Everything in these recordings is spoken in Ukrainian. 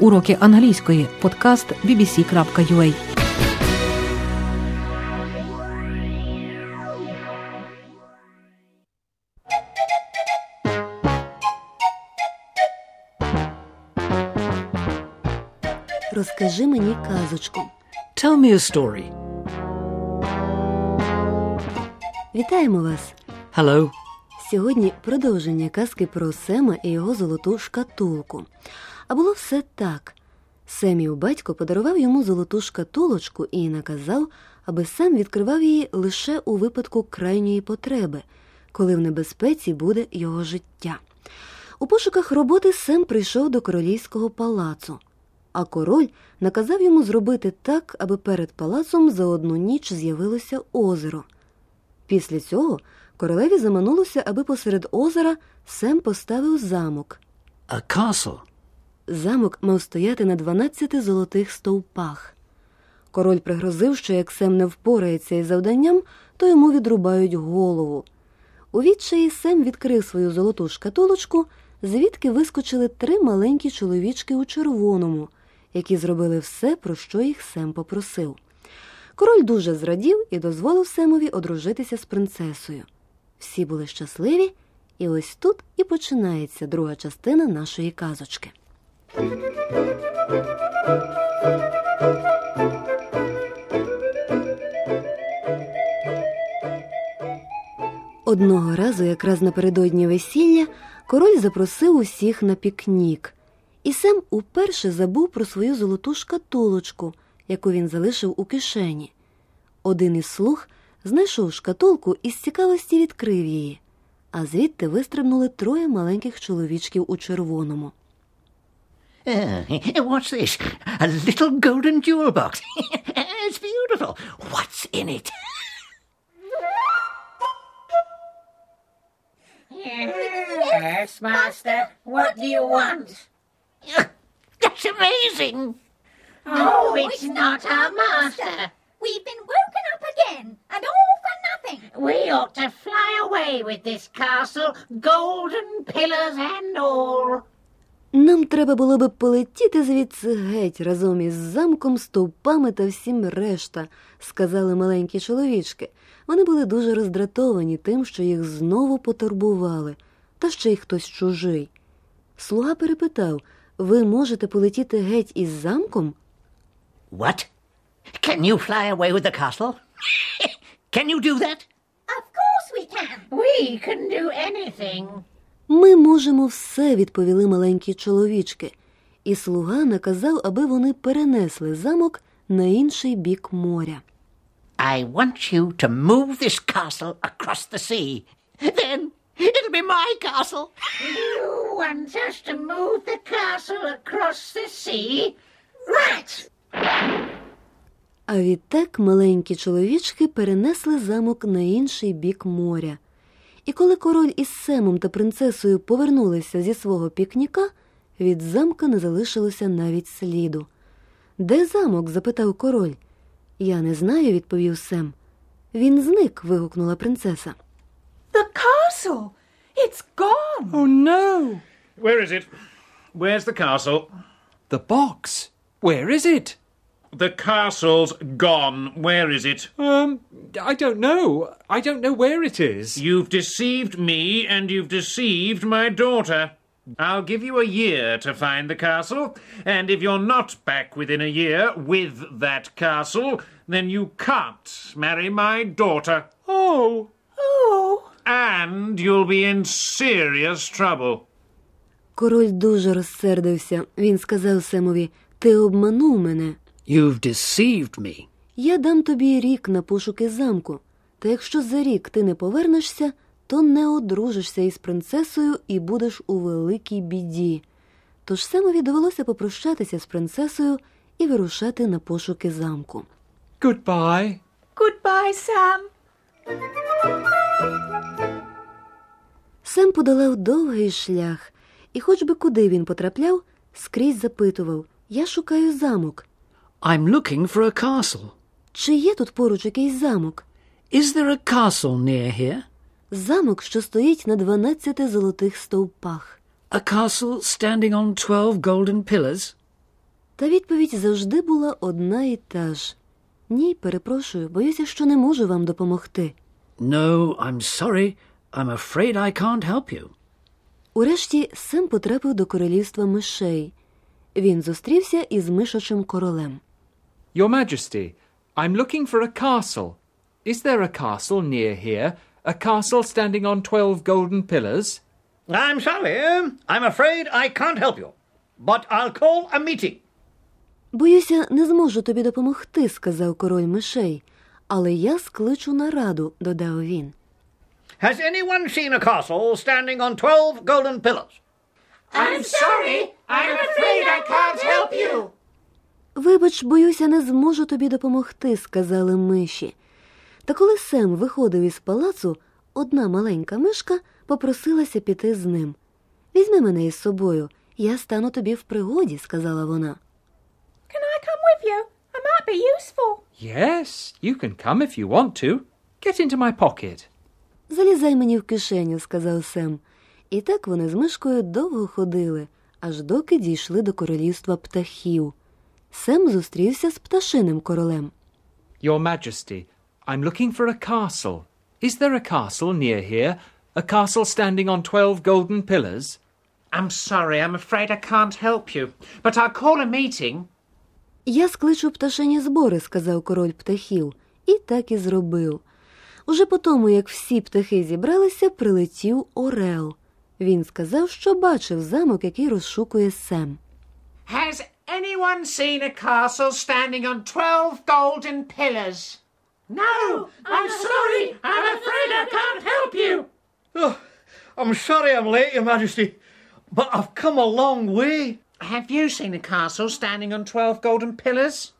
Уроки англійської. Подкаст bbc.ua Розкажи мені казочку. Tell me a story. Вітаємо вас! Hello. Сьогодні продовження казки про Сема і його золоту шкатулку. А було все так. Семів батько подарував йому золоту шкатулочку і наказав, аби Сем відкривав її лише у випадку крайньої потреби, коли в небезпеці буде його життя. У пошуках роботи Сем прийшов до королівського палацу, а король наказав йому зробити так, аби перед палацом за одну ніч з'явилося озеро. Після цього королеві заманулося, аби посеред озера Сем поставив замок. A castle. Замок мав стояти на 12 золотих стовпах. Король пригрозив, що як Сем не впорається із завданням, то йому відрубають голову. У відчаї Сем відкрив свою золоту шкатулочку, звідки вискочили три маленькі чоловічки у червоному, які зробили все, про що їх Сем попросив. Король дуже зрадів і дозволив Семові одружитися з принцесою. Всі були щасливі, і ось тут і починається друга частина нашої казочки. Одного разу, якраз напередодні весілля, король запросив усіх на пікнік, і Сем уперше забув про свою золоту шкатулочку, яку він залишив у кишені. Один із слуг знайшов шкатулку і з цікавості відкрив її, а звідти вистрибнули троє маленьких чоловічків у червоному. Uh, what's this? A little golden jewel box. it's beautiful. What's in it? Yes, Master. What do you want? That's amazing. Oh, it's not our Master. We've been woken up again, and all for nothing. We ought to fly away with this castle, golden pillars and all. Нам треба було би полетіти звідси геть разом із замком, стовпами та всім решта, сказали маленькі чоловічки. Вони були дуже роздратовані тим, що їх знову потурбували, та ще й хтось чужий. Слуга перепитав ви можете полетіти геть із замком? What? Can you fly away with the castle? can you do that? Of course we can. We can do anything. Ми можемо все, відповіли маленькі чоловічки, і слуга наказав, аби вони перенесли замок на інший бік моря. I want you to move this castle across the sea. Then it'll be my castle. You want us to move the castle across the sea? Right! А відтак маленькі чоловічки перенесли замок на інший бік моря. І коли король із Семом та принцесою повернулися зі свого пікніка, від замка не залишилося навіть сліду. Де замок? запитав король. Я не знаю, відповів Сем. Він зник. вигукнула принцеса. The castle! It's gone! Oh no! Where is it? Where's the castle? The box! Where is it? The castle's gone. Where is it? Um, I don't know. I don't know where it is. You've deceived me and you've deceived my daughter. I'll give you a year to find the castle, and if you're not back within a year with that castle, then you can't marry my daughter. Oh. Oh. And you'll be in serious trouble. Король дуже розсердився. Він сказав Семові: Ти обманув мене. You've deceived me. Я дам тобі рік на пошуки замку. Та якщо за рік ти не повернешся, то не одружишся із принцесою і будеш у великій біді. Тож Семові довелося попрощатися з принцесою і вирушати на пошуки замку. Goodbye. goodbye, Sam. Сем подолав довгий шлях, і хоч би куди він потрапляв, скрізь запитував Я шукаю замок. I'm looking for a castle. Чи є тут поруч якийсь замок? Is there a castle near here? Замок, що стоїть на 12 золотих стовпах. A castle standing on twelve golden pillars? Та відповідь завжди була одна і та ж. Ні, перепрошую, боюся, що не можу вам допомогти. No, I'm sorry. I'm afraid I can't help you. Урешті Сем потрапив до королівства мишей. Він зустрівся із мишачим королем. Your Majesty, I'm looking for a castle. Is there a castle near here? A castle standing on twelve golden pillars? I'm sorry. I'm afraid I can't help you. But I'll call a meeting. Боюся, не зможу тобі допомогти, сказав король мишей. Але я скличу нараду, додав він. Has anyone seen a castle standing on twelve golden pillars? I'm sorry. I'm afraid I can't help you. Вибач, боюся, не зможу тобі допомогти, сказали миші. Та коли Сем виходив із палацу, одна маленька мишка попросилася піти з ним. Візьми мене із собою, я стану тобі в пригоді, сказала вона. Can I come with you? I might be useful. Yes, you can come if you want to. Get into my pocket. Залізай мені в кишеню, сказав Сем. І так вони з мишкою довго ходили, аж доки дійшли до королівства птахів. Сем зустрівся з пташиним королем. Your Majesty, I'm looking for a castle. Is there a castle near here? A castle standing on twelve golden pillars? I'm sorry, I'm afraid I can't help you. But I'll call a meeting. Я скличу пташині збори, сказав король птахів, і так і зробив. Уже по тому, як всі птахи зібралися, прилетів Орел. Він сказав, що бачив замок, який розшукує Сем. Has anyone seen a castle standing on twelve golden pillars? No, I'm sorry. I'm afraid I can't help you. Oh, I'm sorry I'm late, Your Majesty, but I've come a long way. Have you seen a castle standing on twelve golden pillars?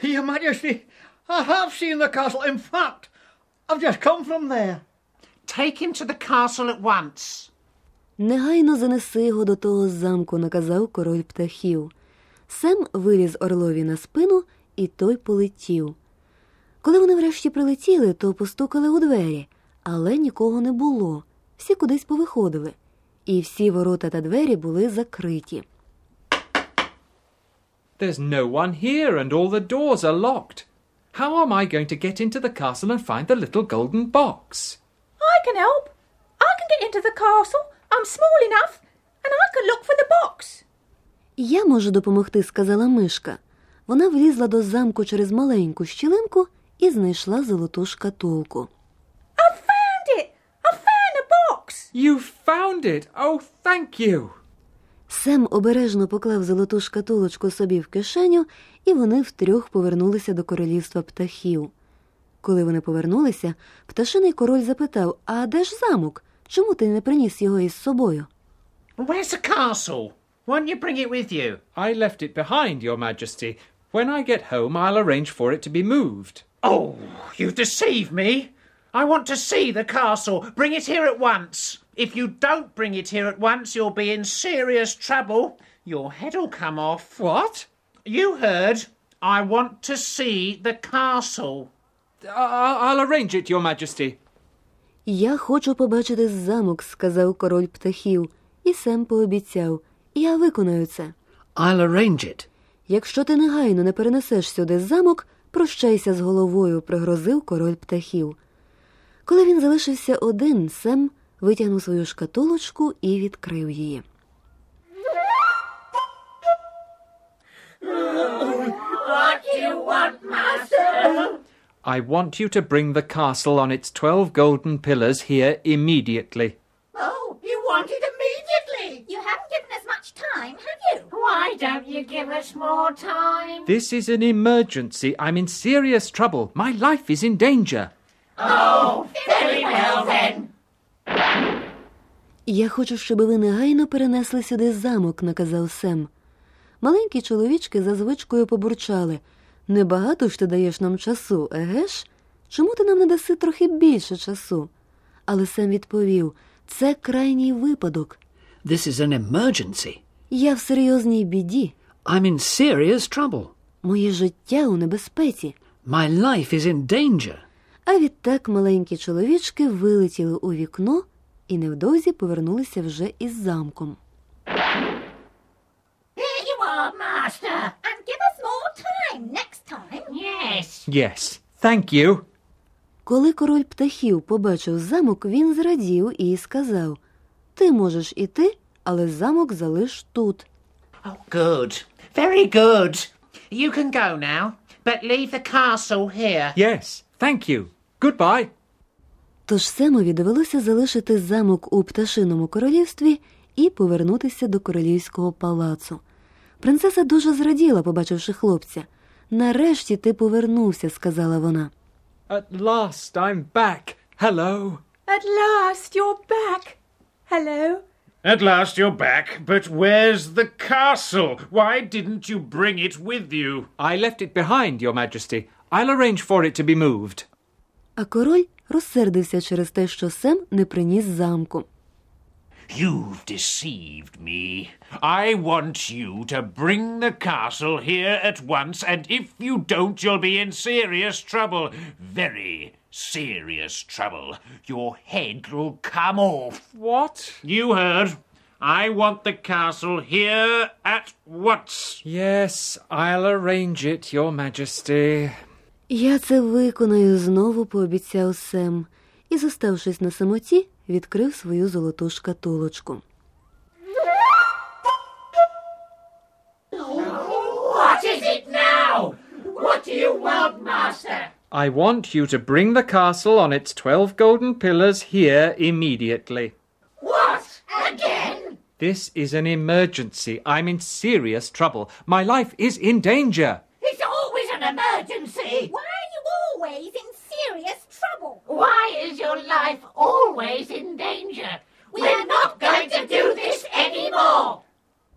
Your Majesty, I have seen the castle. In fact, I've just come from there. Take him to the castle at once. Негайно занеси його до того замку, наказав король птахів. Сем виліз орлові на спину, і той полетів. Коли вони врешті прилетіли, то постукали у двері, але нікого не було. Всі кудись повиходили, і всі ворота та двері були закриті. There's no one here, and all the doors are locked. How am I going to get into the castle and find the little golden box? I can help. I can get into the castle. I'm small enough, and I can look for the box. Я можу допомогти, сказала мишка. Вона влізла до замку через маленьку щілинку і знайшла золоту шкатулку. I found it. I found the box. You found it! Oh, thank you! Сем обережно поклав золоту шкатулочку собі в кишеню, і вони втрьох повернулися до королівства птахів. Коли вони повернулися, пташиний король запитав: А де ж замок? Чому ти не приніс його із собою? Where's the castle? Why don't you bring it with you? I left it behind, Your Majesty. When I get home, I'll arrange for it to be moved. Oh, you deceive me. I want to see the castle. Bring it here at once. If you don't bring it here at once, you'll be in serious trouble. Your head'll come off. What? You heard. I want to see the castle. I- I'll arrange it, Your Majesty. Я хочу побачити замок, сказав король птахів, і Сем пообіцяв. Я виконаю це. I'll arrange it. Якщо ти негайно не перенесеш сюди замок, прощайся з головою, пригрозив король птахів. Коли він залишився один, Сем витягнув свою шкатулочку і відкрив її. What do you want, Master? I want you to bring the castle on its twelve golden pillars here immediately. Oh, you want it immediately. You haven't given much time, have you? Why don't you give us more time? This is an emergency. I'm in serious trouble. My life is in danger. Very well then. Я хочу, щоб ви негайно перенесли сюди замок, наказав Сем. Маленькі чоловічки за звичкою побурчали. Небагато ж ти даєш нам часу, еге ж? Чому ти нам не даси трохи більше часу? Але Сем відповів: це крайній випадок. This is an emergency. Я в серйозній біді. I'm in serious trouble. Моє життя у небезпеці. My life is in danger. А відтак маленькі чоловічки вилетіли у вікно і невдовзі повернулися вже із замком. Here you are, Master. And same next time. Yes. Yes, thank you. Коли король птахів побачив замок, він зрадів і сказав Ти можеш іти, але замок залиш тут. Oh, good. Very good. You can go now, but leave the castle here. Yes, thank you. Goodbye. Тож Семові довелося залишити замок у пташиному королівстві і повернутися до королівського палацу. Принцеса дуже зраділа, побачивши хлопця. Нарешті ти повернувся, сказала вона. At last I'm back. Hello. At last you're back. Hello. At last you're back, but where's the castle? Why didn't you bring it with you? I left it behind, Your Majesty. I'll arrange for it to be moved. А король розсердився через те, що Сем не приніс замку. You've deceived me. I want you to bring the castle here at once, and if you don't, you'll be in serious trouble. Very serious trouble. Your head will come off. What? You heard. I want the castle here at once. Yes, I'll arrange it, Your Majesty. Я це виконаю, знову пообіцяв Сем, і, зоставшись на самоті, відкрив свою золоту шкатулочку. What is it now? What do you want, Master? I want you to bring the castle on its twelve golden pillars here immediately. What? Again? This is an emergency. I'm in serious trouble. My life is in danger. It's always an emergency. Why are you always in serious trouble? Why is your life always in danger? We're not going to do this anymore.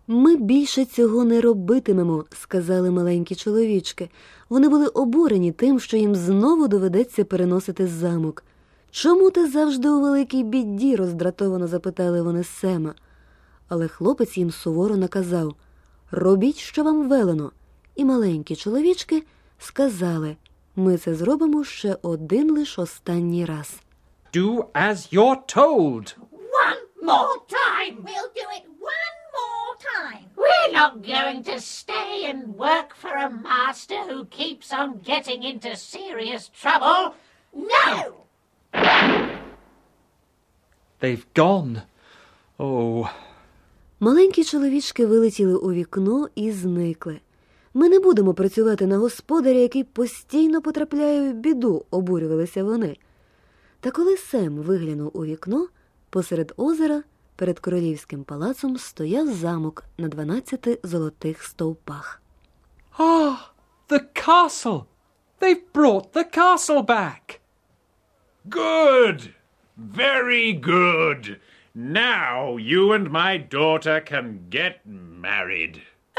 Ми більше цього не робитимемо, сказали маленькі чоловічки. Вони були обурені тим, що їм знову доведеться переносити замок. Чому ти завжди у великій біді? роздратовано запитали вони Сема. Але хлопець їм суворо наказав Робіть, що вам велено. І маленькі чоловічки сказали Ми це зробимо ще один лиш останній раз. Do as you're told. One more time. We'll do it one time. We're not going to stay and work for a master who keeps on getting into serious trouble. No! They've gone. Oh, Маленькі чоловічки вилетіли у вікно і зникли. Ми не будемо працювати на господаря, який постійно потрапляє в біду, обурювалися вони. Та коли Сем виглянув у вікно, посеред озера перед королівським палацом стояв замок на дванадцяти золотих стовпах. ah, the castle. They've brought the castle back. Good! Very good! Now you and my daughter can get married.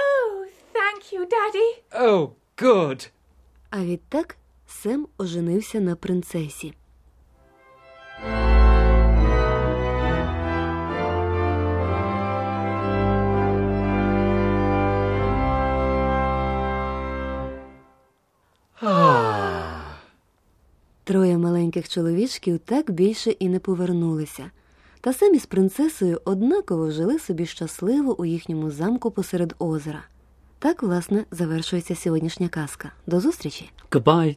Oh, thank you, Daddy. Oh, good. А відтак Сем оженився на принцесі. Троє маленьких чоловічків так більше і не повернулися. Та самі з принцесою однаково жили собі щасливо у їхньому замку посеред озера. Так, власне, завершується сьогоднішня казка. До зустрічі! Goodbye.